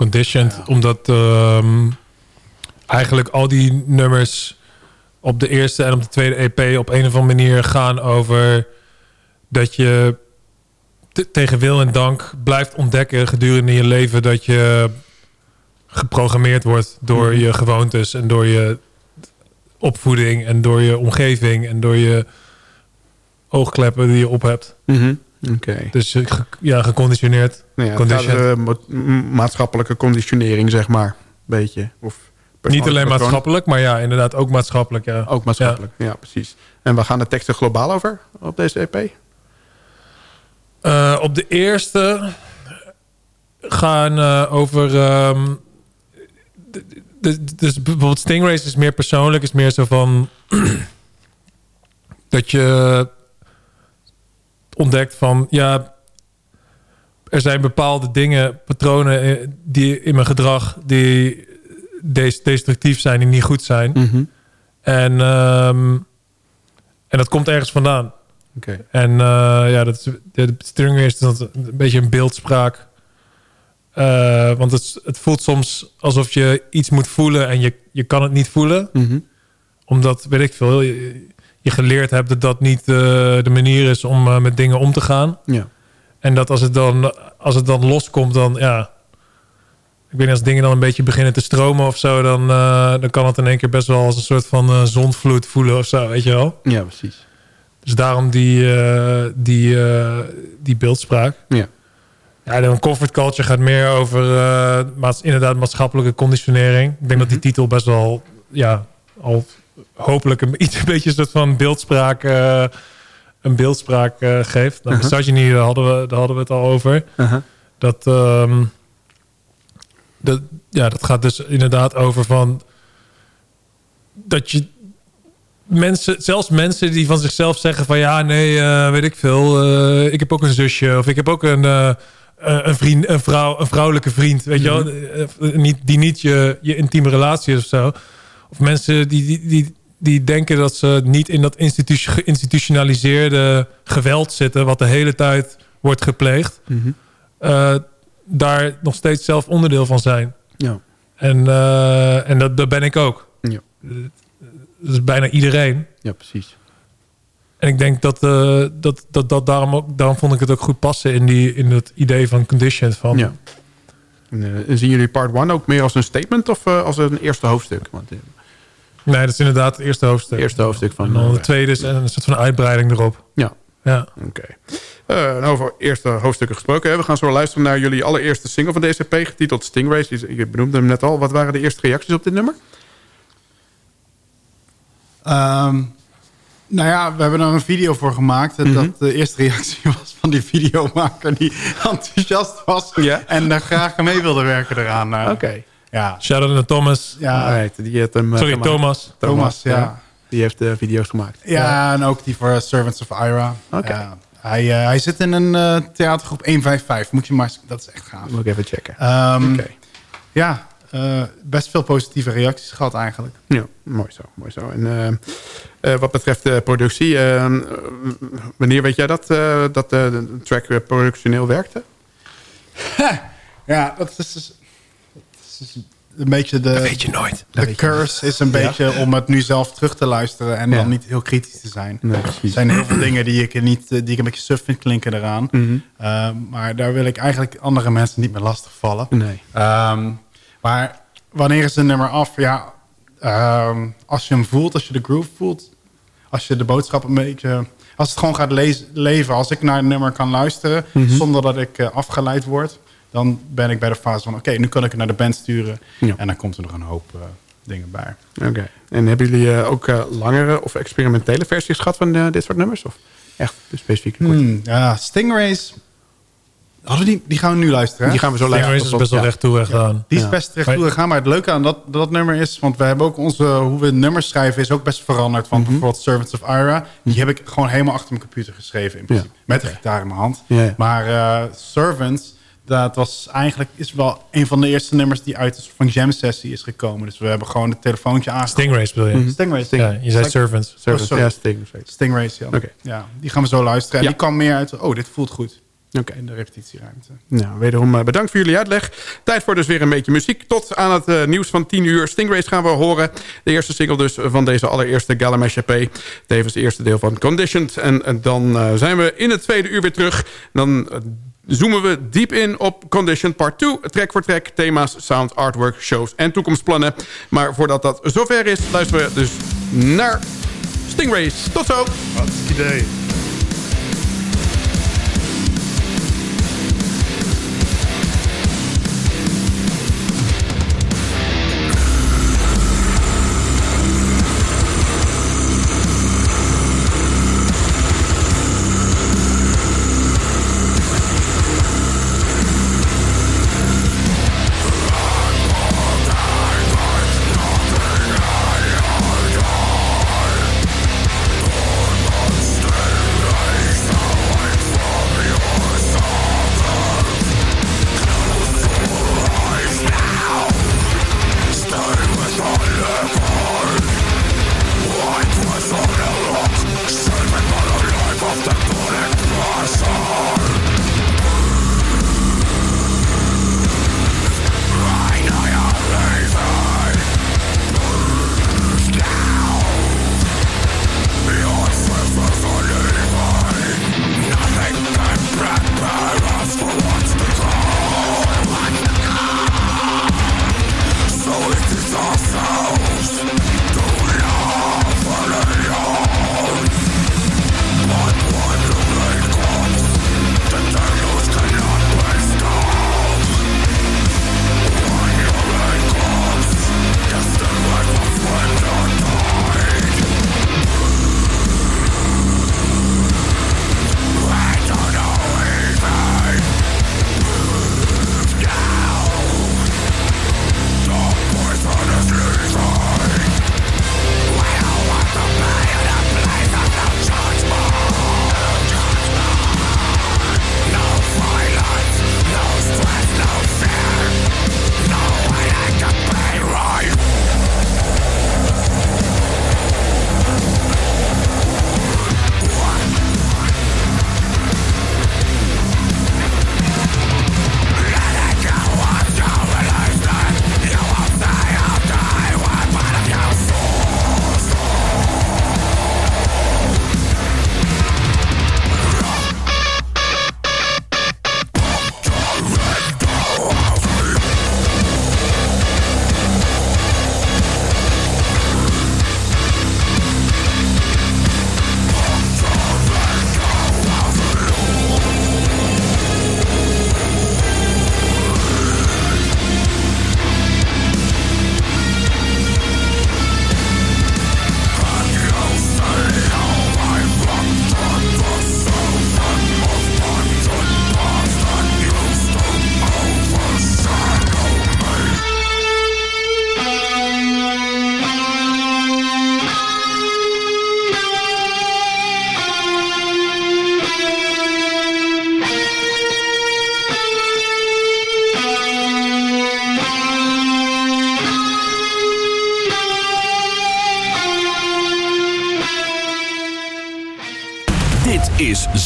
Conditioned, ja. omdat um, eigenlijk al die nummers op de eerste en op de tweede EP op een of andere manier gaan over dat je tegen wil en dank blijft ontdekken gedurende je leven dat je geprogrammeerd wordt door je gewoontes en door je opvoeding en door je omgeving en door je oogkleppen die je op hebt. Mm -hmm. Okay. Dus ja, geconditioneerd. Nou ja, gaat, uh, maatschappelijke conditionering, zeg maar. Beetje. Of Niet alleen maatschappelijk, maar ja, inderdaad ook maatschappelijk. Ja. Ook maatschappelijk, ja. ja. precies. En waar gaan de teksten globaal over op deze EP? Uh, op de eerste gaan uh, over... Um, dus bijvoorbeeld Stingrays is meer persoonlijk. Is meer zo van... dat je ontdekt van... ja, er zijn bepaalde dingen, patronen die in mijn gedrag... die destructief zijn, die niet goed zijn. Mm -hmm. En, um, en dat komt ergens vandaan. Okay. En uh, ja, dat is, de Stringer is dat een beetje een beeldspraak. Uh, want het, het voelt soms alsof je iets moet voelen en je, je kan het niet voelen. Mm -hmm. Omdat, weet ik veel, je, je geleerd hebt dat dat niet uh, de manier is om uh, met dingen om te gaan. Ja. En dat als het dan, als het dan loskomt, dan ja... Ik weet niet, als dingen dan een beetje beginnen te stromen of zo... dan, uh, dan kan het in één keer best wel als een soort van zondvloed voelen of zo, weet je wel? Ja, precies. Dus daarom die, die, die beeldspraak. Ja. Ja, de comfort culture gaat meer over maats, inderdaad maatschappelijke conditionering. Ik denk mm -hmm. dat die titel best wel ja, al hopelijk een, iets een beetje een soort van beeldspraak, uh, een beeldspraak uh, geeft. Nou, uh -huh. Daar hadden, we, daar hadden we het al over. -huh. Dat, um, dat, ja, dat gaat dus inderdaad over van dat je mensen, zelfs mensen die van zichzelf zeggen van ja, nee, uh, weet ik veel, uh, ik heb ook een zusje of ik heb ook een, uh, een vriend, een vrouw, een vrouwelijke vriend, weet mm -hmm. je wel, niet, die niet je, je intieme relatie is of zo. Of mensen die, die, die, die denken dat ze niet in dat institu geïnstitutionaliseerde geweld zitten... wat de hele tijd wordt gepleegd... Mm -hmm. uh, daar nog steeds zelf onderdeel van zijn. Ja. En, uh, en dat, dat ben ik ook. Ja. Dat is bijna iedereen. Ja, precies. En ik denk dat, uh, dat, dat, dat daarom, ook, daarom vond ik het ook goed passen in, die, in het idee van condition. Van, ja. En, zien jullie part 1 ook meer als een statement of als een eerste hoofdstuk? Want, Nee, dat is inderdaad het eerste hoofdstuk. Het eerste hoofdstuk van... En dan de tweede is een soort van uitbreiding erop. Ja. Ja. Oké. Okay. Uh, nou, over eerste hoofdstukken gesproken. Hè. We gaan zo luisteren naar jullie allereerste single van DCP, getiteld Stingrays. Je benoemde hem net al. Wat waren de eerste reacties op dit nummer? Um, nou ja, we hebben er een video voor gemaakt. Mm -hmm. Dat de eerste reactie was van die videomaker die enthousiast was. Ja? En er graag mee wilde werken eraan. Uh, Oké. Okay. Ja. Shout-out naar Thomas. Ja. Right, die heeft hem, Sorry, Thomas. Thomas. Thomas, ja. ja. Die heeft de video's gemaakt. Ja, ja, en ook die voor Servants of Ira. Oké. Okay. Hij, uh, hij zit in een uh, theatergroep 155. Moet je maar, dat is echt gaaf. Moet ik even checken. Um. Okay. Ja, uh, best veel positieve reacties gehad eigenlijk. Ja, mooi zo. Mooi zo. En, uh, wat betreft de productie, wanneer weet jij dat, dat de track productioneel werkte? ja, dat is, dat is een beetje de... Dat weet je nooit. Dat de curse is een beetje ja? om het nu zelf terug te luisteren... en ja. dan niet heel kritisch te zijn. Nee, er zijn heel veel dingen die ik, niet, die ik een beetje suf vind klinken eraan. Mm -hmm. uh, maar daar wil ik eigenlijk andere mensen niet meer lastigvallen. Nee. Um, maar wanneer is een nummer af? Ja, ehm, als je hem voelt, als je de groove voelt. Als je de boodschap een beetje... Als het gewoon gaat lezen, leven. Als ik naar een nummer kan luisteren... Mhm. zonder dat ik eh, afgeleid word... dan ben ik bij de fase van... oké, nu kan ik het naar de band sturen. Ja. En dan komt er nog een hoop eh, dingen bij. Oké. En hebben jullie eh, ook eh, langere of experimentele versies gehad van eh, dit soort nummers? Of echt korte? Hmm, ja, Stingrays... Hadden die, die gaan we nu luisteren. hè? Die gaan we zo luisteren. is best wel Ja. recht toe recht aan. Die is Ja. best recht toe gegaan. Maar het leuke aan dat, dat nummer is... want we hebben ook onze... hoe we nummers schrijven is ook best veranderd. Van Mhm. bijvoorbeeld Servants of Ira. Die heb ik gewoon helemaal achter mijn computer geschreven. In principe. Met de gitaar in mijn hand. Ja, ja. Maar eh, Servants... Dat was eigenlijk is wel een van de eerste nummers die uit een soort van jam sessie is gekomen. Dus we hebben gewoon het telefoontje aangezet. Stingray speel je. Mhm. Stingrays. Ja, je zei Servants. Service, Oh, sorry. ja, Sting. sorry. Stingrays, ja. Oké. ja. Die gaan we zo luisteren. Ja. die kwam meer uit... Oh, dit voelt goed. Oké. In de repetitieruimte. Nou, wederom eh, bedankt voor jullie uitleg. Tijd voor dus weer een beetje muziek. Tot aan het eh, nieuws van 10 uur. Stingrays gaan we horen. De eerste single dus van deze allereerste Galamash EP. Tevens het eerste deel van Conditioned. En, en dan eh, zijn we in het tweede uur weer terug. Dan zoomen we diep in op Conditioned Part 2. Track voor track, thema's, sound, artwork, shows en toekomstplannen. Maar voordat dat zover is, luisteren we dus naar Stingrays. Tot zo! Wat idee.